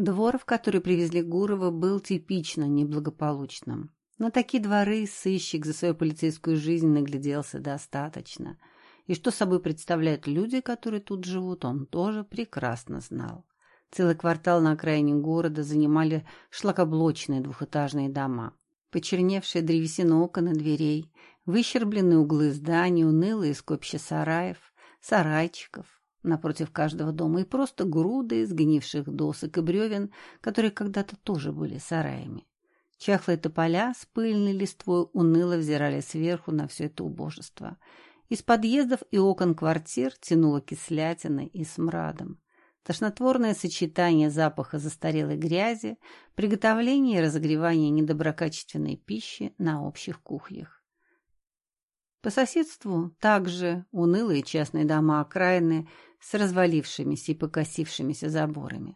Двор, в который привезли Гурова, был типично неблагополучным. На такие дворы сыщик за свою полицейскую жизнь нагляделся достаточно. И что собой представляют люди, которые тут живут, он тоже прекрасно знал. Целый квартал на окраине города занимали шлакоблочные двухэтажные дома. Почерневшая древесина окон и дверей, выщербленные углы зданий, унылые скопища сараев, сарайчиков напротив каждого дома и просто груды сгнивших досок и бревен, которые когда-то тоже были сараями. Чахлые тополя с пыльной листвой уныло взирали сверху на все это убожество. Из подъездов и окон квартир тянуло кислятиной и смрадом. Тошнотворное сочетание запаха застарелой грязи, приготовления и разогревания недоброкачественной пищи на общих кухнях. По соседству также унылые частные дома окраины с развалившимися и покосившимися заборами.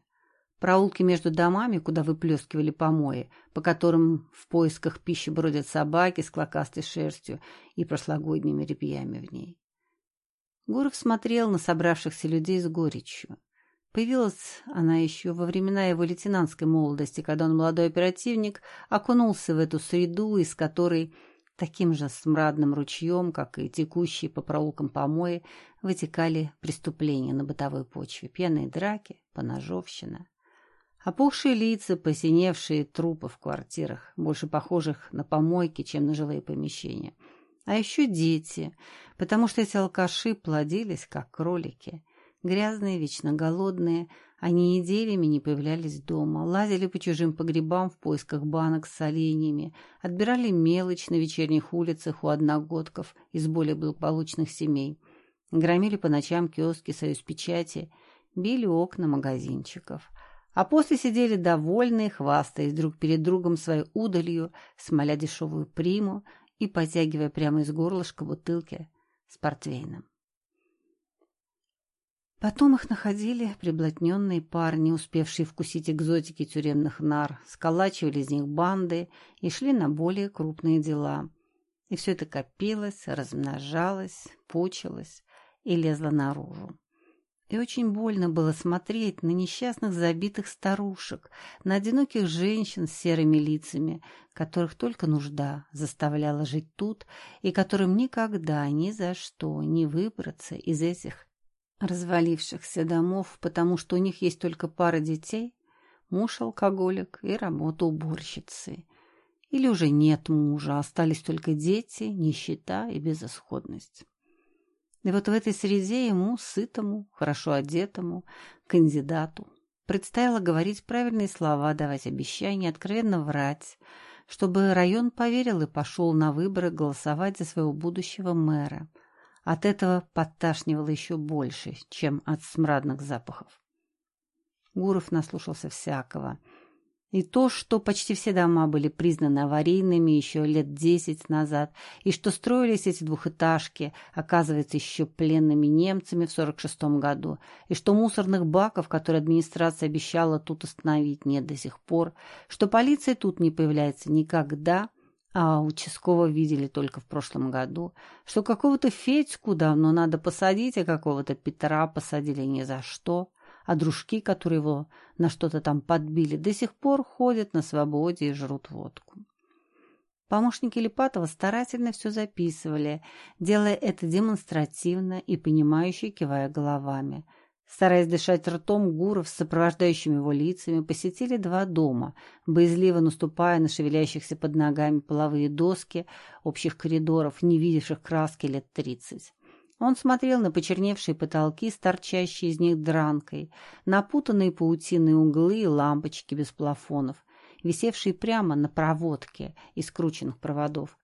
Проулки между домами, куда выплескивали помои, по которым в поисках пищи бродят собаки с клокастой шерстью и прошлогодними репьями в ней. Гуров смотрел на собравшихся людей с горечью. Появилась она еще во времена его лейтенантской молодости, когда он, молодой оперативник, окунулся в эту среду, из которой таким же смрадным ручьем, как и текущие по проулкам помои, вытекали преступления на бытовой почве, пьяные драки, поножовщина. Опухшие лица, посиневшие трупы в квартирах, больше похожих на помойки, чем на жилые помещения. А еще дети, потому что эти алкаши плодились, как кролики — Грязные, вечно голодные, они неделями не появлялись дома, лазили по чужим погребам в поисках банок с оленями, отбирали мелочь на вечерних улицах у одногодков из более благополучных семей, громили по ночам киоски «Союз печати», били окна магазинчиков. А после сидели довольные, хвастаясь друг перед другом своей удалью, смоля дешевую приму и потягивая прямо из горлышка бутылки с портвейном. Потом их находили приблотненные парни, успевшие вкусить экзотики тюремных нар, сколачивали из них банды и шли на более крупные дела. И все это копилось, размножалось, пучилось и лезло наружу. И очень больно было смотреть на несчастных забитых старушек, на одиноких женщин с серыми лицами, которых только нужда заставляла жить тут и которым никогда ни за что не выбраться из этих развалившихся домов, потому что у них есть только пара детей, муж-алкоголик и работа уборщицы. Или уже нет мужа, остались только дети, нищета и безысходность. И вот в этой среде ему, сытому, хорошо одетому, кандидату, предстояло говорить правильные слова, давать обещания, откровенно врать, чтобы район поверил и пошел на выборы голосовать за своего будущего мэра – от этого подташнивало еще больше, чем от смрадных запахов. Гуров наслушался всякого. И то, что почти все дома были признаны аварийными еще лет десять назад, и что строились эти двухэтажки, оказывается, еще пленными немцами в сорок шестом году, и что мусорных баков, которые администрация обещала тут остановить, нет до сих пор, что полиция тут не появляется никогда, а участкового видели только в прошлом году, что какого-то Федьку давно надо посадить, а какого-то Петра посадили ни за что, а дружки, которые его на что-то там подбили, до сих пор ходят на свободе и жрут водку. Помощники Липатова старательно все записывали, делая это демонстративно и понимающе кивая головами – Стараясь дышать ртом, Гуров с сопровождающими его лицами посетили два дома, боязливо наступая на шевелящихся под ногами половые доски общих коридоров, не видевших краски лет тридцать. Он смотрел на почерневшие потолки с торчащей из них дранкой, на путанные углы и лампочки без плафонов, висевшие прямо на проводке из скрученных проводов,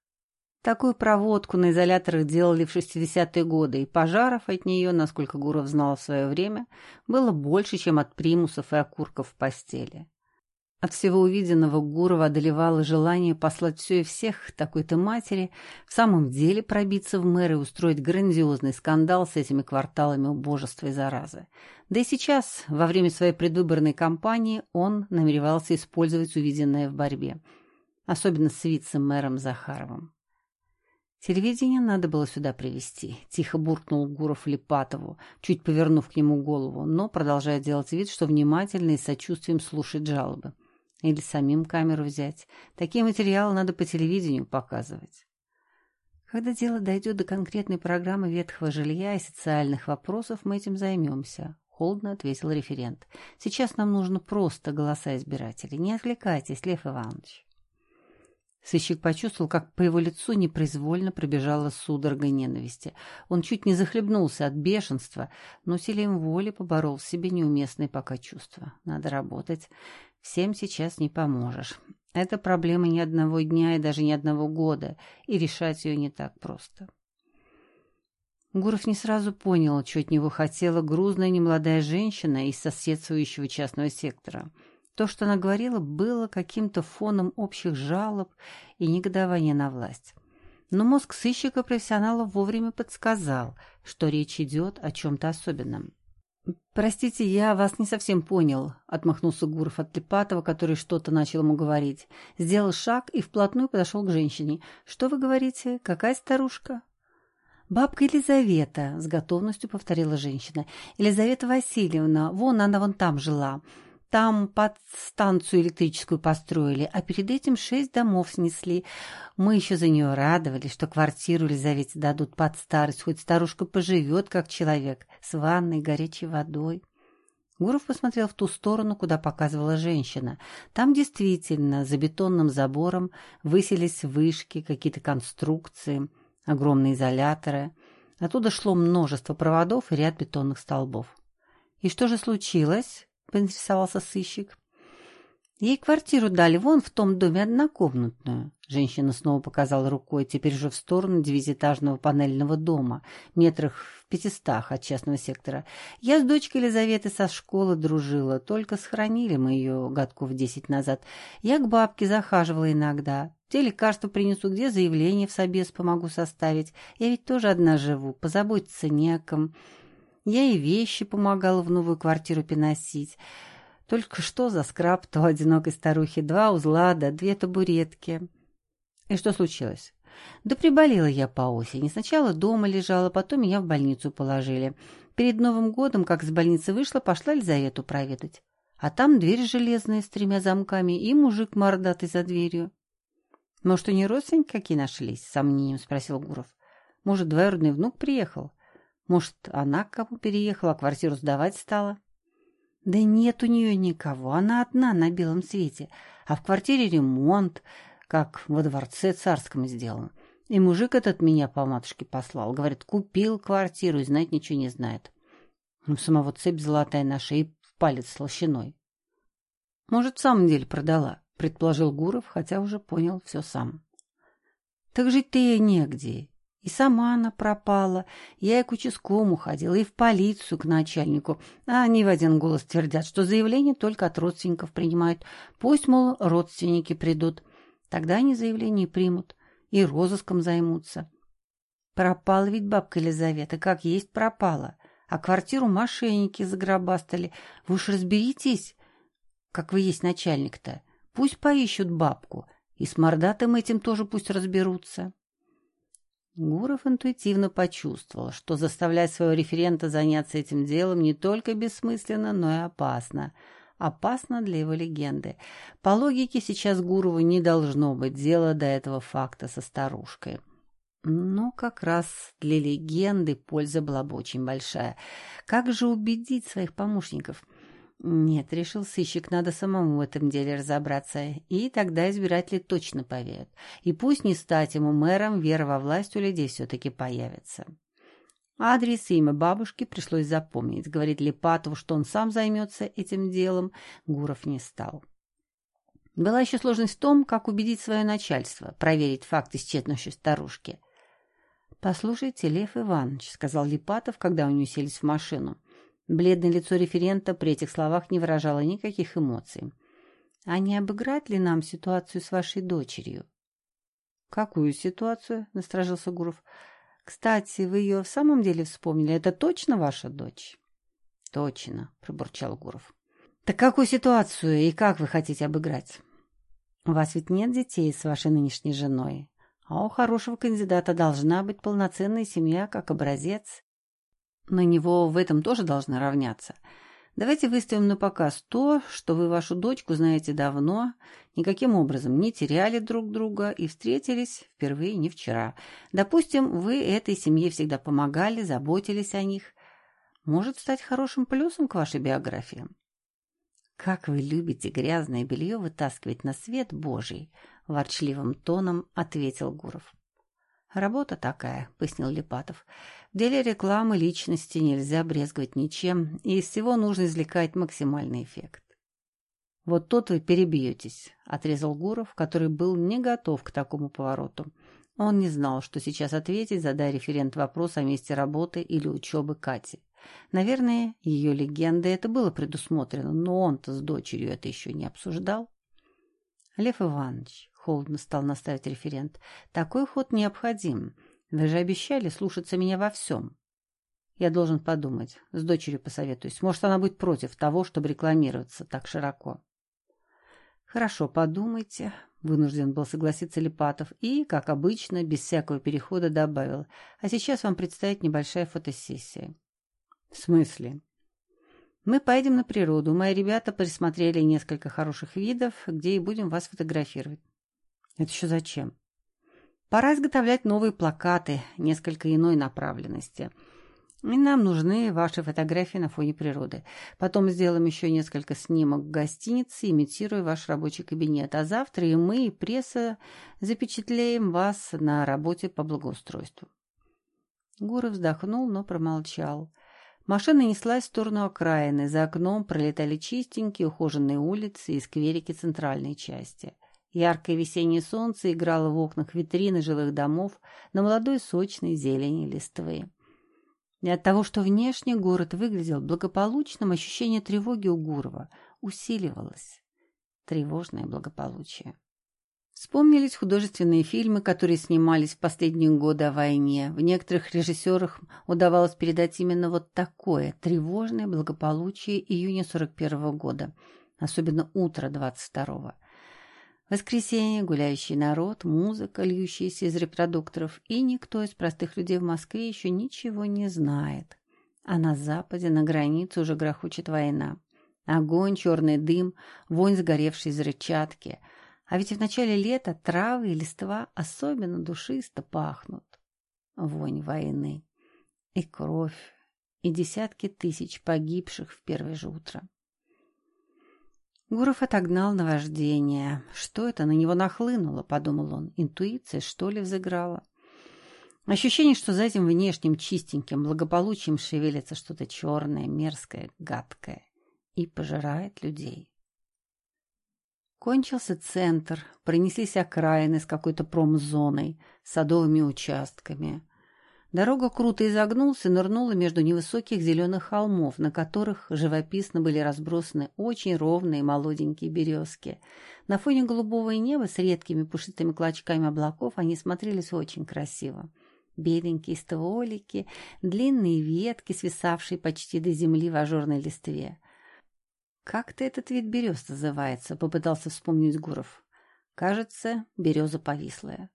Такую проводку на изоляторах делали в 60-е годы, и пожаров от нее, насколько Гуров знал в свое время, было больше, чем от примусов и окурков в постели. От всего увиденного Гурова одолевало желание послать все и всех такой-то матери, в самом деле пробиться в мэры и устроить грандиозный скандал с этими кварталами убожества и заразы. Да и сейчас, во время своей предвыборной кампании, он намеревался использовать увиденное в борьбе, особенно с вице-мэром Захаровым. Телевидение надо было сюда привести, тихо буркнул Гуров Липатову, чуть повернув к нему голову, но продолжая делать вид, что внимательно и сочувствием слушает жалобы. Или самим камеру взять. Такие материалы надо по телевидению показывать. Когда дело дойдет до конкретной программы ветхого жилья и социальных вопросов, мы этим займемся, — холодно ответил референт. Сейчас нам нужно просто голоса избирателей. Не отвлекайтесь, Лев Иванович. Сыщик почувствовал, как по его лицу непроизвольно пробежала судорога ненависти. Он чуть не захлебнулся от бешенства, но усилием воли поборол в себе неуместные пока чувства. Надо работать. Всем сейчас не поможешь. Это проблема ни одного дня и даже ни одного года, и решать ее не так просто. Гуров не сразу понял, что от него хотела грузная немолодая женщина из соседствующего частного сектора — то, что она говорила, было каким-то фоном общих жалоб и негодования на власть. Но мозг сыщика-профессионала вовремя подсказал, что речь идет о чем-то особенном. «Простите, я вас не совсем понял», — отмахнулся Гуров от Липатова, который что-то начал ему говорить. Сделал шаг и вплотную подошел к женщине. «Что вы говорите? Какая старушка?» «Бабка Елизавета», — с готовностью повторила женщина. «Елизавета Васильевна, вон она вон там жила. Там под станцию электрическую построили, а перед этим шесть домов снесли. Мы еще за нее радовались, что квартиру Елизавете дадут под старость, хоть старушка поживет, как человек, с ванной, горячей водой. Гуров посмотрел в ту сторону, куда показывала женщина. Там действительно за бетонным забором высились вышки, какие-то конструкции, огромные изоляторы. Оттуда шло множество проводов и ряд бетонных столбов. «И что же случилось?» — поинтересовался сыщик. «Ей квартиру дали вон в том доме однокомнатную». Женщина снова показала рукой, теперь же в сторону девятиэтажного панельного дома, метрах в пятистах от частного сектора. «Я с дочкой Елизаветы со школы дружила, только сохранили мы ее годков десять назад. Я к бабке захаживала иногда. Те лекарства принесу, где заявление в собес помогу составить. Я ведь тоже одна живу, позаботиться не о ком». Я и вещи помогала в новую квартиру переносить. Только что за скраб-то у одинокой старухи два узла да две табуретки. И что случилось? Да приболела я по осени. Сначала дома лежала, потом меня в больницу положили. Перед Новым годом, как с больницы вышла, пошла Лизавету проведать. А там дверь железная с тремя замками и мужик мордатый за дверью. — Может, у нее родственники какие нашлись? — сомнением спросил Гуров. — Может, двоюродный внук приехал? Может, она к кому переехала, квартиру сдавать стала? Да нет у нее никого, она одна на белом свете, а в квартире ремонт, как во дворце царском сделан. И мужик этот меня по матушке послал, говорит, купил квартиру и знать ничего не знает. Ну, самого цепь золотая наша и в палец с лощиной. Может, в самом деле продала, предположил Гуров, хотя уже понял все сам. Так жить-то ей негде, и сама она пропала. Я и к участковому ходила, и в полицию, к начальнику. А они в один голос твердят, что заявление только от родственников принимают. Пусть, мол, родственники придут. Тогда они заявление примут и розыском займутся. Пропала ведь бабка Елизавета, как есть пропала. А квартиру мошенники загробастали. Вы уж разберитесь, как вы есть начальник-то. Пусть поищут бабку. И с мордатым этим тоже пусть разберутся. Гуров интуитивно почувствовал, что заставлять своего референта заняться этим делом не только бессмысленно, но и опасно. Опасно для его легенды. По логике, сейчас Гурову не должно быть дела до этого факта со старушкой. Но как раз для легенды польза была бы очень большая. Как же убедить своих помощников – нет, решил сыщик, надо самому в этом деле разобраться, и тогда избиратели точно поверят. И пусть не стать ему мэром, вера во власть у людей все-таки появится. Адрес и имя бабушки пришлось запомнить. Говорит Липатову, что он сам займется этим делом, Гуров не стал. Была еще сложность в том, как убедить свое начальство, проверить факт исчезнувшей старушки. «Послушайте, Лев Иванович», — сказал Липатов, когда они уселись в машину, — Бледное лицо референта при этих словах не выражало никаких эмоций. «А не обыграть ли нам ситуацию с вашей дочерью?» «Какую ситуацию?» — насторожился Гуров. «Кстати, вы ее в самом деле вспомнили? Это точно ваша дочь?» «Точно», — пробурчал Гуров. «Так какую ситуацию и как вы хотите обыграть?» «У вас ведь нет детей с вашей нынешней женой, А у хорошего кандидата должна быть полноценная семья, как образец. На него в этом тоже должны равняться. Давайте выставим на показ то, что вы вашу дочку знаете давно, никаким образом не теряли друг друга и встретились впервые не вчера. Допустим, вы этой семье всегда помогали, заботились о них. Может стать хорошим плюсом к вашей биографии. «Как вы любите грязное белье вытаскивать на свет Божий!» — ворчливым тоном ответил Гуров. «Работа такая», — пояснил Липатов. «В деле рекламы личности нельзя брезговать ничем, и из всего нужно извлекать максимальный эффект». «Вот тут вы перебьетесь», — отрезал Гуров, который был не готов к такому повороту. Он не знал, что сейчас ответить, задая референт вопрос о месте работы или учебы Кати. Наверное, ее легендой это было предусмотрено, но он-то с дочерью это еще не обсуждал. Лев Иванович, холодно стал наставить референт, такой ход необходим. Вы же обещали слушаться меня во всем. Я должен подумать, с дочерью посоветуюсь. Может, она будет против того, чтобы рекламироваться так широко. Хорошо, подумайте, вынужден был согласиться Липатов и, как обычно, без всякого перехода добавил. А сейчас вам предстоит небольшая фотосессия. «В смысле?» «Мы поедем на природу. Мои ребята присмотрели несколько хороших видов, где и будем вас фотографировать». «Это еще зачем?» «Пора изготовлять новые плакаты, несколько иной направленности. И нам нужны ваши фотографии на фоне природы. Потом сделаем еще несколько снимок в гостинице, имитируя ваш рабочий кабинет. А завтра и мы, и пресса запечатлеем вас на работе по благоустройству». Гуров вздохнул, но промолчал. Машина неслась в сторону окраины. За окном пролетали чистенькие ухоженные улицы и скверики центральной части. Яркое весеннее солнце играло в окнах витрины жилых домов на молодой сочной зелени листвы. И от того, что внешне город выглядел благополучным, ощущение тревоги у Гурова усиливалось. Тревожное благополучие. Вспомнились художественные фильмы, которые снимались в последние годы о войне. В некоторых режиссерах удавалось передать именно вот такое тревожное благополучие июня 41 -го года, особенно утро 22-го. Воскресенье, гуляющий народ, музыка, льющаяся из репродукторов, и никто из простых людей в Москве еще ничего не знает. А на западе, на границе уже грохочет война. Огонь, черный дым, вонь сгоревшей взрывчатки — а ведь в начале лета травы и листва особенно душисто пахнут. Вонь войны. И кровь. И десятки тысяч погибших в первое же утро. Гуров отогнал наваждение. Что это на него нахлынуло, подумал он. Интуиция, что ли, взыграла? Ощущение, что за этим внешним чистеньким благополучием шевелится что-то черное, мерзкое, гадкое и пожирает людей. Кончился центр, пронеслись окраины с какой-то промзоной, садовыми участками. Дорога круто изогнулась и нырнула между невысоких зеленых холмов, на которых живописно были разбросаны очень ровные молоденькие березки. На фоне голубого неба с редкими пушистыми клочками облаков они смотрелись очень красиво. Беленькие стволики, длинные ветки, свисавшие почти до земли в ажурной листве — «Как-то этот вид берез называется», — попытался вспомнить Гуров. «Кажется, береза повислая».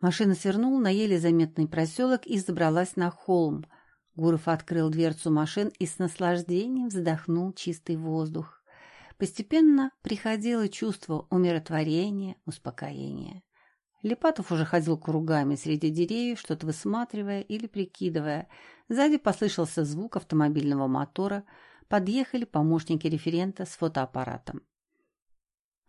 Машина свернула на еле заметный проселок и забралась на холм. Гуров открыл дверцу машин и с наслаждением вздохнул чистый воздух. Постепенно приходило чувство умиротворения, успокоения. Липатов уже ходил кругами среди деревьев, что-то высматривая или прикидывая. Сзади послышался звук автомобильного мотора — подъехали помощники референта с фотоаппаратом.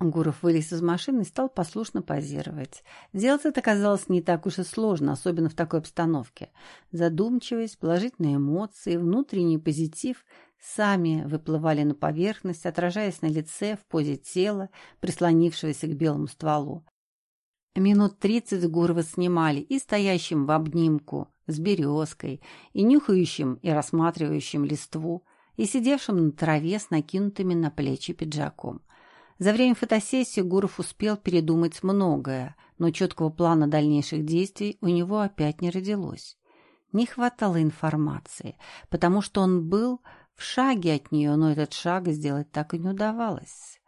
Гуров вылез из машины и стал послушно позировать. Делать это казалось не так уж и сложно, особенно в такой обстановке. Задумчивость, положительные эмоции, внутренний позитив сами выплывали на поверхность, отражаясь на лице, в позе тела, прислонившегося к белому стволу. Минут тридцать Гурова снимали и стоящим в обнимку с березкой, и нюхающим и рассматривающим листву, и сидевшим на траве с накинутыми на плечи пиджаком. За время фотосессии Гуров успел передумать многое, но четкого плана дальнейших действий у него опять не родилось. Не хватало информации, потому что он был в шаге от нее, но этот шаг сделать так и не удавалось.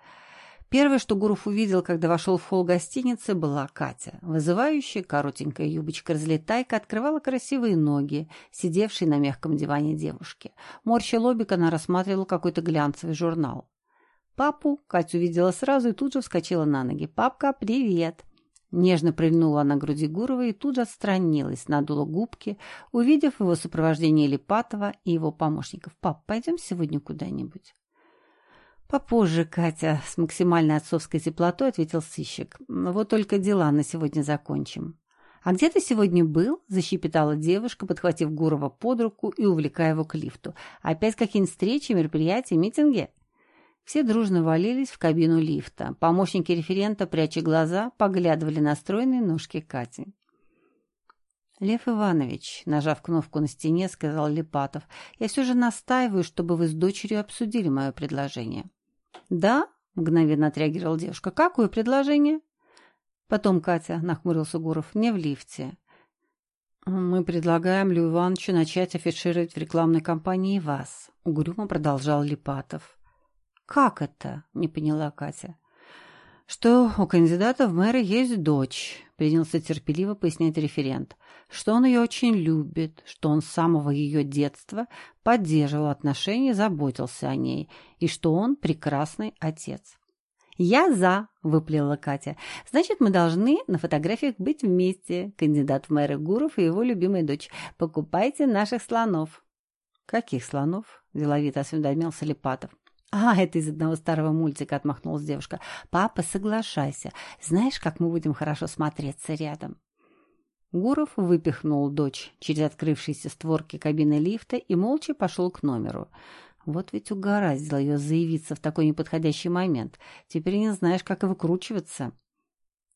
Первое, что Гуров увидел, когда вошел в холл гостиницы, была Катя. Вызывающая, коротенькая юбочка-разлетайка открывала красивые ноги, сидевшей на мягком диване девушки. Морща лобик, она рассматривала какой-то глянцевый журнал. Папу Катя увидела сразу и тут же вскочила на ноги. «Папка, привет!» Нежно прильнула она груди Гурова и тут же отстранилась, надула губки, увидев его сопровождение Липатова и его помощников. «Пап, пойдем сегодня куда-нибудь?» «Попозже, Катя», — с максимальной отцовской теплотой ответил сыщик. «Вот только дела на сегодня закончим». «А где ты сегодня был?» — защепетала девушка, подхватив Гурова под руку и увлекая его к лифту. «Опять какие-нибудь встречи, мероприятия, митинги?» Все дружно валились в кабину лифта. Помощники референта, пряча глаза, поглядывали на стройные ножки Кати. «Лев Иванович», — нажав кнопку на стене, сказал Липатов, «я все же настаиваю, чтобы вы с дочерью обсудили мое предложение». «Да?» — мгновенно отреагировала девушка. «Какое предложение?» «Потом, Катя», — нахмурился Гуров, — «не в лифте». «Мы предлагаем Льву Ивановичу начать афишировать в рекламной кампании вас», — угрюмо продолжал Липатов. «Как это?» — не поняла Катя. «Что у кандидата в мэры есть дочь», — принялся терпеливо пояснять референт, «что он ее очень любит, что он с самого ее детства поддерживал отношения, заботился о ней, и что он прекрасный отец». «Я за», — выплела Катя. «Значит, мы должны на фотографиях быть вместе. Кандидат в мэры Гуров и его любимая дочь. Покупайте наших слонов». «Каких слонов?» — деловито осведомился Липатов. «А, это из одного старого мультика», — отмахнулась девушка. «Папа, соглашайся. Знаешь, как мы будем хорошо смотреться рядом?» Гуров выпихнул дочь через открывшиеся створки кабины лифта и молча пошел к номеру. Вот ведь угораздило ее заявиться в такой неподходящий момент. Теперь не знаешь, как выкручиваться.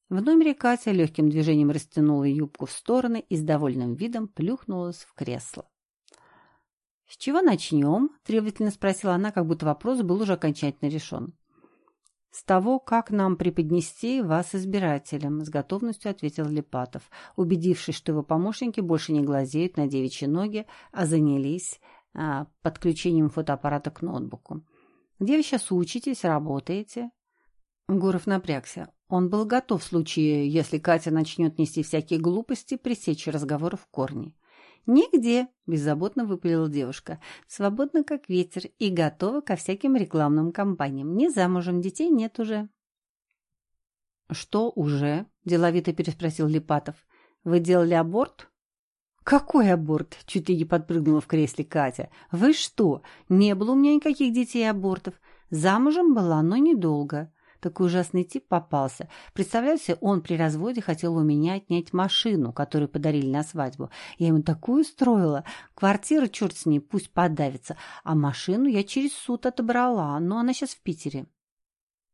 В номере Катя легким движением растянула юбку в стороны и с довольным видом плюхнулась в кресло. «С чего начнем?» – требовательно спросила она, как будто вопрос был уже окончательно решен. «С того, как нам преподнести вас избирателям», – с готовностью ответил Липатов, убедившись, что его помощники больше не глазеют на девичьи ноги, а занялись а, подключением фотоаппарата к ноутбуку. «Где вы сейчас учитесь, работаете?» Гуров напрягся. Он был готов в случае, если Катя начнет нести всякие глупости, пресечь разговор в корне. «Нигде», — беззаботно выпалила девушка, «свободна как ветер и готова ко всяким рекламным кампаниям. Не замужем, детей нет уже». «Что уже?» — деловито переспросил Липатов. «Вы делали аборт?» «Какой аборт?» — чуть ли не подпрыгнула в кресле Катя. «Вы что? Не было у меня никаких детей и абортов. Замужем была, но недолго. Такой ужасный тип попался. Представляете, он при разводе хотел у меня отнять машину, которую подарили на свадьбу. Я ему такую устроила. Квартира, черт с ней, пусть подавится. А машину я через суд отобрала, но она сейчас в Питере.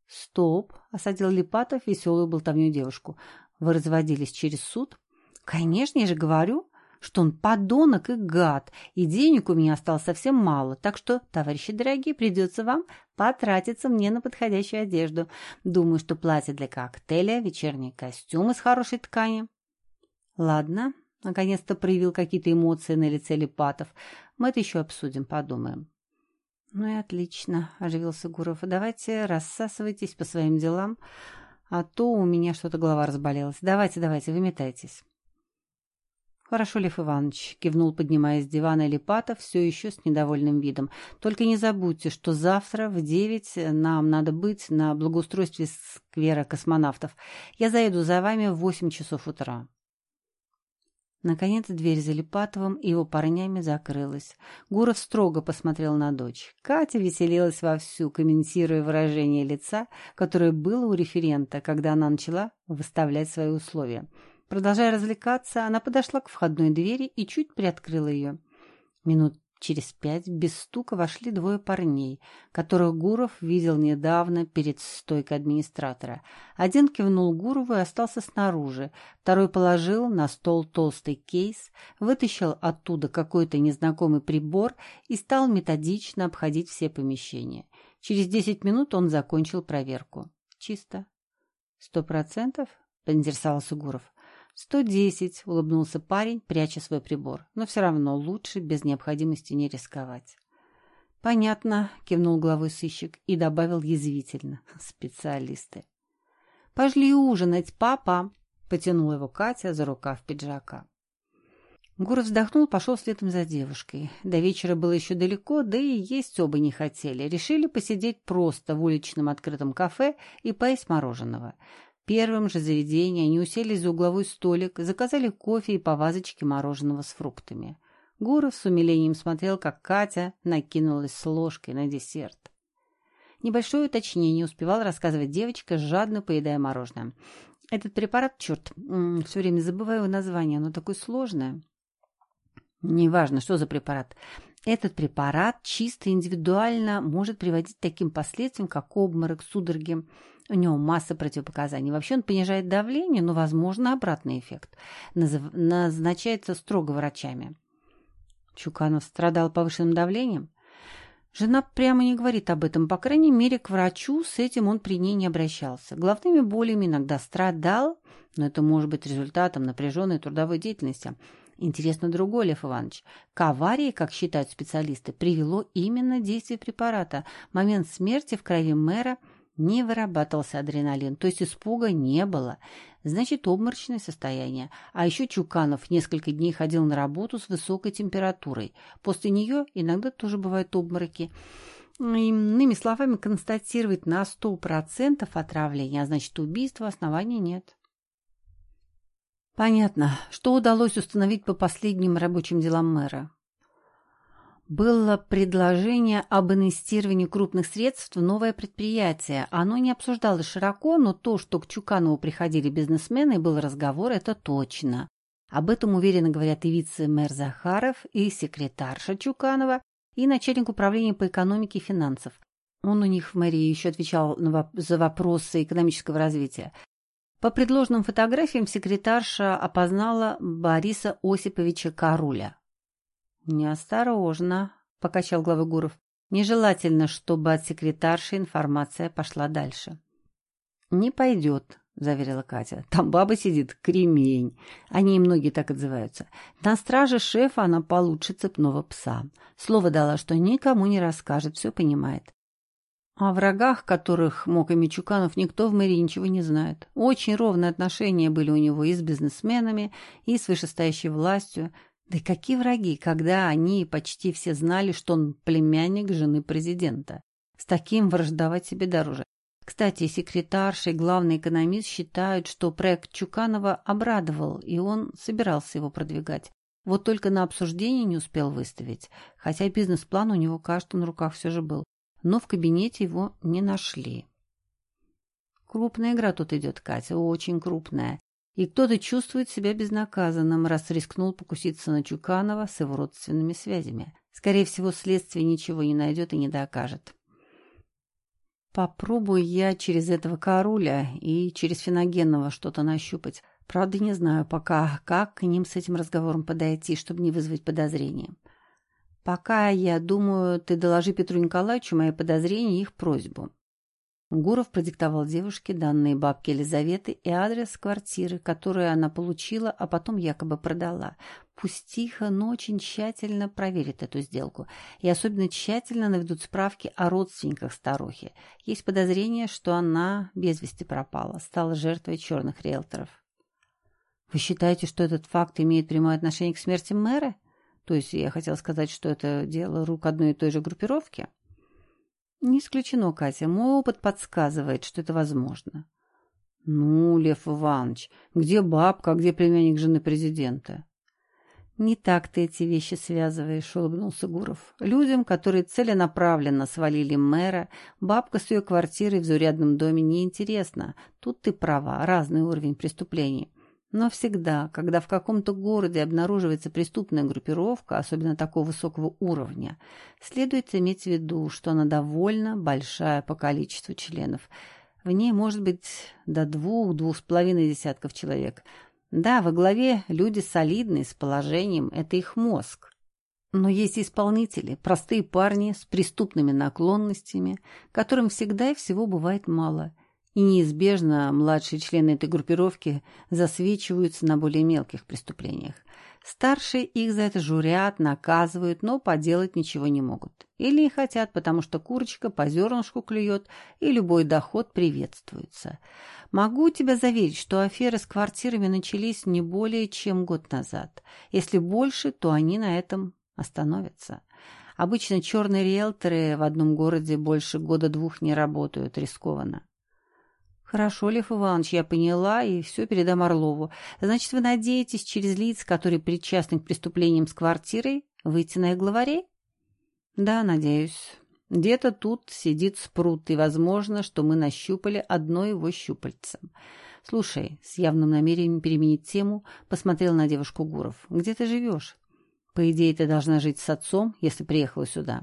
«Стоп!» — осадил Липатов веселую болтовню девушку. «Вы разводились через суд?» «Конечно, я же говорю что он подонок и гад, и денег у меня осталось совсем мало, так что, товарищи дорогие, придется вам потратиться мне на подходящую одежду. Думаю, что платье для коктейля, вечерний костюм из хорошей ткани. Ладно, наконец-то проявил какие-то эмоции на лице Липатов. Мы это еще обсудим, подумаем. Ну и отлично, оживился Гуров. Давайте рассасывайтесь по своим делам, а то у меня что-то голова разболелась. Давайте, давайте, выметайтесь. «Хорошо, Лев Иванович», — кивнул, поднимаясь с дивана Липатов, все еще с недовольным видом. «Только не забудьте, что завтра в девять нам надо быть на благоустройстве сквера космонавтов. Я заеду за вами в восемь часов утра». Наконец дверь за Липатовым и его парнями закрылась. Гуров строго посмотрел на дочь. Катя веселилась вовсю, комментируя выражение лица, которое было у референта, когда она начала выставлять свои условия. Продолжая развлекаться, она подошла к входной двери и чуть приоткрыла ее. Минут через пять без стука вошли двое парней, которых Гуров видел недавно перед стойкой администратора. Один кивнул Гурову и остался снаружи, второй положил на стол толстый кейс, вытащил оттуда какой-то незнакомый прибор и стал методично обходить все помещения. Через десять минут он закончил проверку. «Чисто». «Сто процентов?» — поинтересовался Гуров. «Сто десять», — улыбнулся парень, пряча свой прибор. «Но все равно лучше без необходимости не рисковать». «Понятно», — кивнул главой сыщик и добавил язвительно. «Специалисты». «Пошли ужинать, папа!» — потянула его Катя за рукав пиджака. Гуров вздохнул, пошел следом за девушкой. До вечера было еще далеко, да и есть оба не хотели. Решили посидеть просто в уличном открытом кафе и поесть мороженого. Первым же заведении они уселись за угловой столик, заказали кофе и по вазочке мороженого с фруктами. Гуров с умилением смотрел, как Катя накинулась с ложкой на десерт. Небольшое уточнение успевал рассказывать девочка, жадно поедая мороженое. Этот препарат, черт, все время забываю его название, оно такое сложное. Неважно, что за препарат. Этот препарат чисто индивидуально может приводить к таким последствиям, как обморок, судороги. У него масса противопоказаний. Вообще он понижает давление, но, возможно, обратный эффект. Назначается строго врачами. Чуканов страдал повышенным давлением? Жена прямо не говорит об этом, по крайней мере, к врачу с этим он при ней не обращался. Головными болями иногда страдал, но это может быть результатом напряженной трудовой деятельности. Интересно другое, Лев Иванович. К аварии, как считают специалисты, привело именно действие препарата. Момент смерти в крови мэра не вырабатывался адреналин, то есть испуга не было значит обморочное состояние. А еще Чуканов несколько дней ходил на работу с высокой температурой. После нее иногда тоже бывают обмороки. Иными словами, констатировать на 100% отравление, а значит убийства оснований нет. Понятно. Что удалось установить по последним рабочим делам мэра? Было предложение об инвестировании крупных средств в новое предприятие. Оно не обсуждалось широко, но то, что к Чуканову приходили бизнесмены и был разговор, это точно. Об этом уверенно говорят и вице-мэр Захаров, и секретарша Чуканова, и начальник управления по экономике и финансов. Он у них в мэрии еще отвечал за вопросы экономического развития. По предложенным фотографиям секретарша опознала Бориса Осиповича Каруля. «Неосторожно», — покачал главы Гуров. «Нежелательно, чтобы от секретарши информация пошла дальше». «Не пойдет», — заверила Катя. «Там баба сидит, кремень. Они и многие так отзываются. На страже шефа она получше цепного пса. Слово дала, что никому не расскажет, все понимает. О врагах, которых мог иметь Чуканов, никто в мэрии ничего не знает. Очень ровные отношения были у него и с бизнесменами, и с вышестоящей властью. Да и какие враги, когда они почти все знали, что он племянник жены президента. С таким враждовать себе дороже. Кстати, секретарша и главный экономист считают, что проект Чуканова обрадовал, и он собирался его продвигать. Вот только на обсуждение не успел выставить, хотя бизнес-план у него, кажется, на руках все же был. Но в кабинете его не нашли. Крупная игра тут идет, Катя, очень крупная. И кто-то чувствует себя безнаказанным, раз рискнул покуситься на Чуканова с его родственными связями. Скорее всего, следствие ничего не найдет и не докажет. Попробую я через этого Каруля и через Финогенного что-то нащупать. Правда, не знаю пока, как к ним с этим разговором подойти, чтобы не вызвать подозрения. Пока, я думаю, ты доложи Петру Николаевичу мои подозрения и их просьбу. Гуров продиктовал девушке данные бабки Елизаветы и адрес квартиры, которую она получила, а потом якобы продала. Пусть тихо, но очень тщательно проверит эту сделку. И особенно тщательно наведут справки о родственниках старухи. Есть подозрение, что она без вести пропала, стала жертвой черных риэлторов. Вы считаете, что этот факт имеет прямое отношение к смерти мэра? То есть я хотел сказать, что это дело рук одной и той же группировки? Не исключено, Катя. Мой опыт подсказывает, что это возможно. Ну, Лев Иванович, где бабка, а где племянник жены президента? Не так ты эти вещи связываешь, улыбнулся Гуров. Людям, которые целенаправленно свалили мэра, бабка с ее квартирой в заурядном доме неинтересна. Тут ты права, разный уровень преступлений. Но всегда, когда в каком-то городе обнаруживается преступная группировка, особенно такого высокого уровня, следует иметь в виду, что она довольно большая по количеству членов. В ней может быть до двух-двух с половиной десятков человек. Да, во главе люди солидные, с положением, это их мозг. Но есть исполнители, простые парни с преступными наклонностями, которым всегда и всего бывает мало – и неизбежно младшие члены этой группировки засвечиваются на более мелких преступлениях. Старшие их за это журят, наказывают, но поделать ничего не могут. Или не хотят, потому что курочка по зернышку клюет, и любой доход приветствуется. Могу тебя заверить, что аферы с квартирами начались не более чем год назад. Если больше, то они на этом остановятся. Обычно черные риэлторы в одном городе больше года-двух не работают, рискованно. «Хорошо, Лев Иванович, я поняла, и все передам Орлову. Значит, вы надеетесь через лиц, которые причастны к преступлениям с квартирой, выйти на их главарей?» «Да, надеюсь. Где-то тут сидит спрут, и возможно, что мы нащупали одно его щупальце. Слушай, с явным намерением переменить тему, посмотрел на девушку Гуров. Где ты живешь? По идее, ты должна жить с отцом, если приехала сюда.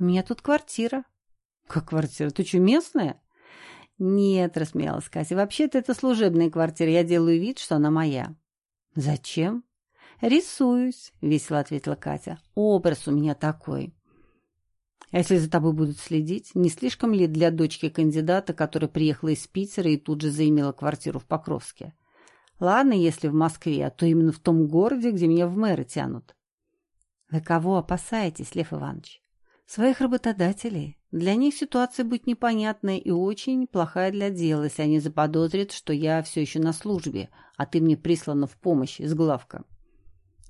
У меня тут квартира. Как квартира? Ты что, местная? «Нет», — рассмеялась Катя, — «вообще-то это служебная квартира. Я делаю вид, что она моя». «Зачем?» «Рисуюсь», — весело ответила Катя. «Образ у меня такой». «А если за тобой будут следить, не слишком ли для дочки кандидата, которая приехала из Питера и тут же заимела квартиру в Покровске? Ладно, если в Москве, а то именно в том городе, где меня в мэры тянут». «Вы кого опасаетесь, Лев Иванович?» «Своих работодателей. Для них ситуация будет непонятная и очень плохая для дела, если они заподозрят, что я все еще на службе, а ты мне прислана в помощь из главка.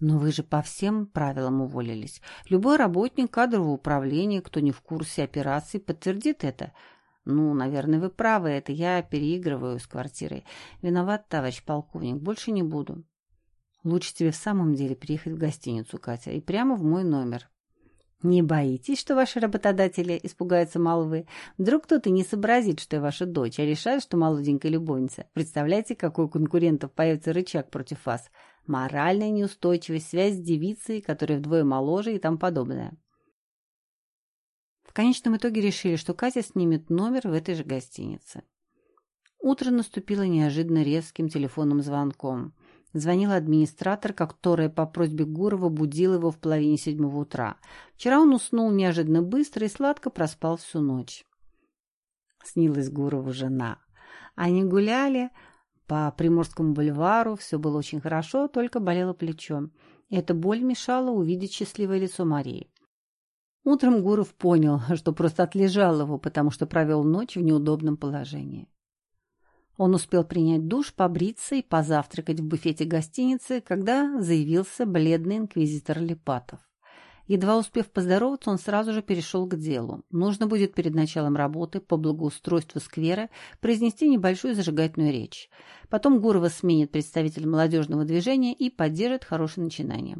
Но вы же по всем правилам уволились. Любой работник кадрового управления, кто не в курсе операции, подтвердит это. Ну, наверное, вы правы, это я переигрываю с квартирой. Виноват, товарищ полковник, больше не буду. Лучше тебе в самом деле приехать в гостиницу, Катя, и прямо в мой номер. Не боитесь, что ваши работодатели испугаются молвы? Вдруг кто-то не сообразит, что я ваша дочь, а решает, что молоденькая любовница. Представляете, какой у конкурентов появится рычаг против вас? Моральная неустойчивость, связь с девицей, которая вдвое моложе и тому подобное. В конечном итоге решили, что Катя снимет номер в этой же гостинице. Утро наступило неожиданно резким телефонным звонком. Звонил администратор, которая по просьбе Гурова будила его в половине седьмого утра. Вчера он уснул неожиданно быстро и сладко проспал всю ночь. Снилась Гурову жена. Они гуляли по Приморскому бульвару, все было очень хорошо, только болело плечо. Эта боль мешала увидеть счастливое лицо Марии. Утром Гуров понял, что просто отлежал его, потому что провел ночь в неудобном положении. Он успел принять душ, побриться и позавтракать в буфете гостиницы, когда заявился бледный инквизитор Липатов. Едва успев поздороваться, он сразу же перешел к делу. Нужно будет перед началом работы по благоустройству сквера произнести небольшую зажигательную речь. Потом Гурова сменит представитель молодежного движения и поддержит хорошее начинание.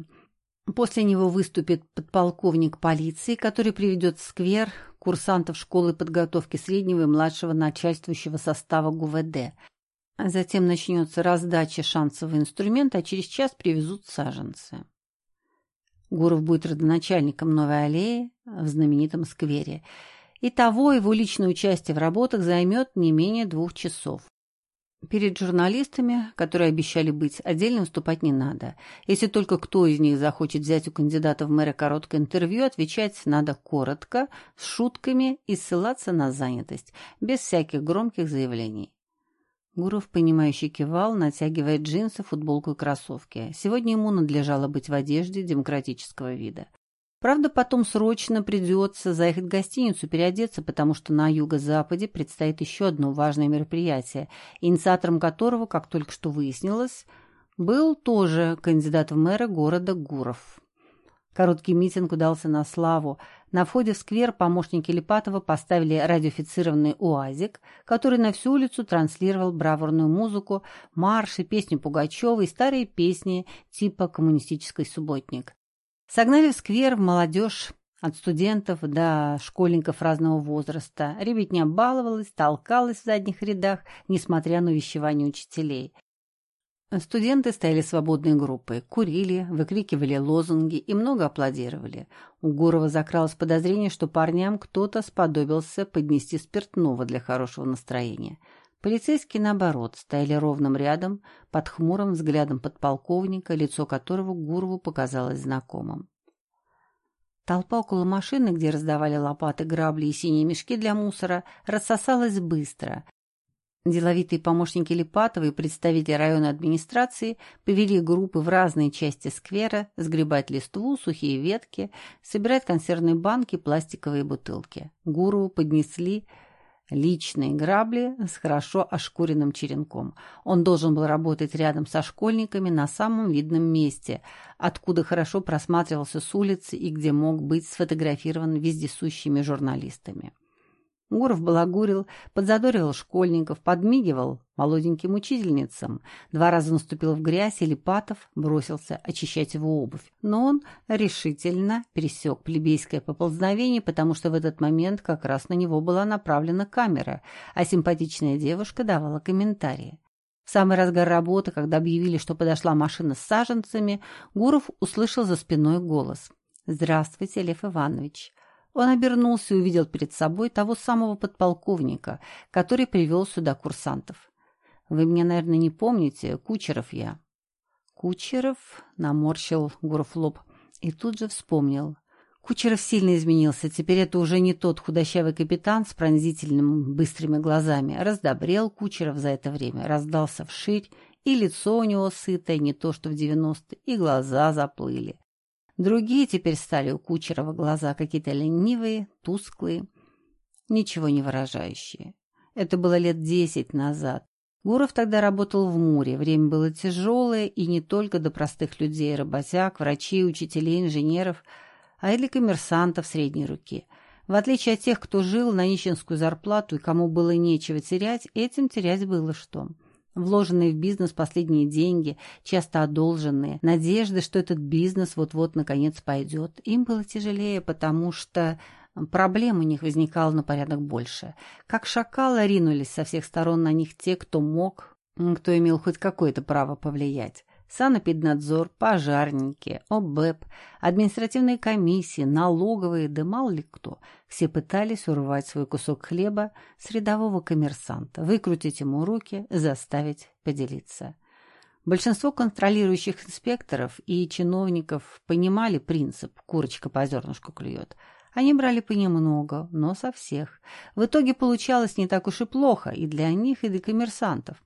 После него выступит подполковник полиции, который приведет сквер курсантов школы подготовки среднего и младшего начальствующего состава ГУВД. Затем начнется раздача шансового инструмента, а через час привезут саженцы. Гуров будет родоначальником новой аллеи в знаменитом сквере. И того его личное участие в работах займет не менее двух часов. Перед журналистами, которые обещали быть, отдельно выступать не надо. Если только кто из них захочет взять у кандидата в мэра короткое интервью, отвечать надо коротко, с шутками и ссылаться на занятость, без всяких громких заявлений. Гуров, понимающий, кивал, натягивая джинсы, футболку и кроссовки. Сегодня ему надлежало быть в одежде демократического вида. Правда, потом срочно придется заехать в гостиницу, переодеться, потому что на юго-западе предстоит еще одно важное мероприятие, инициатором которого, как только что выяснилось, был тоже кандидат в мэра города Гуров. Короткий митинг удался на славу. На входе в сквер помощники Липатова поставили радиофицированный УАЗик, который на всю улицу транслировал бравурную музыку, марши, песни Пугачева и старые песни типа «Коммунистический субботник». Согнали в сквер в молодежь от студентов до школьников разного возраста. Ребятня баловалась, толкалась в задних рядах, несмотря на увещевание учителей. Студенты стояли свободной группой, курили, выкрикивали лозунги и много аплодировали. У Гурова закралось подозрение, что парням кто-то сподобился поднести спиртного для хорошего настроения. Полицейские, наоборот, стояли ровным рядом, под хмурым взглядом подполковника, лицо которого Гурову показалось знакомым. Толпа около машины, где раздавали лопаты, грабли и синие мешки для мусора, рассосалась быстро. Деловитые помощники Липатова и представители районной администрации повели группы в разные части сквера сгребать листву, сухие ветки, собирать консервные банки, пластиковые бутылки. Гуру поднесли личные грабли с хорошо ошкуренным черенком. Он должен был работать рядом со школьниками на самом видном месте, откуда хорошо просматривался с улицы и где мог быть сфотографирован вездесущими журналистами. Гуров балагурил, подзадоривал школьников, подмигивал молоденьким учительницам. Два раза наступил в грязь, и Липатов бросился очищать его обувь. Но он решительно пересек плебейское поползновение, потому что в этот момент как раз на него была направлена камера, а симпатичная девушка давала комментарии. В самый разгар работы, когда объявили, что подошла машина с саженцами, Гуров услышал за спиной голос. «Здравствуйте, Лев Иванович. Он обернулся и увидел перед собой того самого подполковника, который привел сюда курсантов. «Вы меня, наверное, не помните, Кучеров я». «Кучеров?» — наморщил Гуров лоб и тут же вспомнил. Кучеров сильно изменился. Теперь это уже не тот худощавый капитан с пронзительными быстрыми глазами. Раздобрел Кучеров за это время, раздался вширь, и лицо у него сытое, не то что в девяностые, и глаза заплыли. Другие теперь стали у Кучерова глаза какие-то ленивые, тусклые, ничего не выражающие. Это было лет десять назад. Гуров тогда работал в Муре. Время было тяжелое, и не только до простых людей, работяг, врачей, учителей, инженеров, а и для коммерсантов средней руки. В отличие от тех, кто жил на нищенскую зарплату и кому было нечего терять, этим терять было что. Вложенные в бизнес последние деньги, часто одолженные, надежды, что этот бизнес вот-вот наконец пойдет, им было тяжелее, потому что проблем у них возникало на порядок больше. Как шакалы ринулись со всех сторон на них те, кто мог, кто имел хоть какое-то право повлиять санэпиднадзор, пожарники, ОБЭП, административные комиссии, налоговые, да мало ли кто. Все пытались урвать свой кусок хлеба с рядового коммерсанта, выкрутить ему руки, заставить поделиться. Большинство контролирующих инспекторов и чиновников понимали принцип «курочка по зернышку клюет». Они брали понемногу, но со всех. В итоге получалось не так уж и плохо и для них, и для коммерсантов.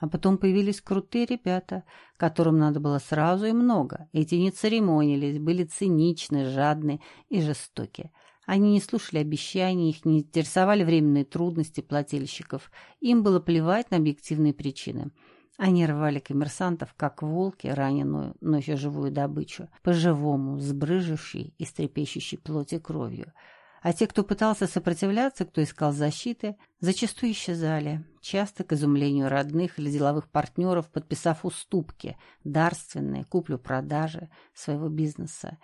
А потом появились крутые ребята, которым надо было сразу и много. Эти не церемонились, были циничны, жадны и жестоки. Они не слушали обещаний, их не интересовали временные трудности плательщиков. Им было плевать на объективные причины. Они рвали коммерсантов, как волки, раненую, но еще живую добычу, по-живому, с брыжущей и стрепещущей плоти кровью а те, кто пытался сопротивляться, кто искал защиты, зачастую исчезали, часто к изумлению родных или деловых партнеров, подписав уступки, дарственные, куплю-продажи своего бизнеса.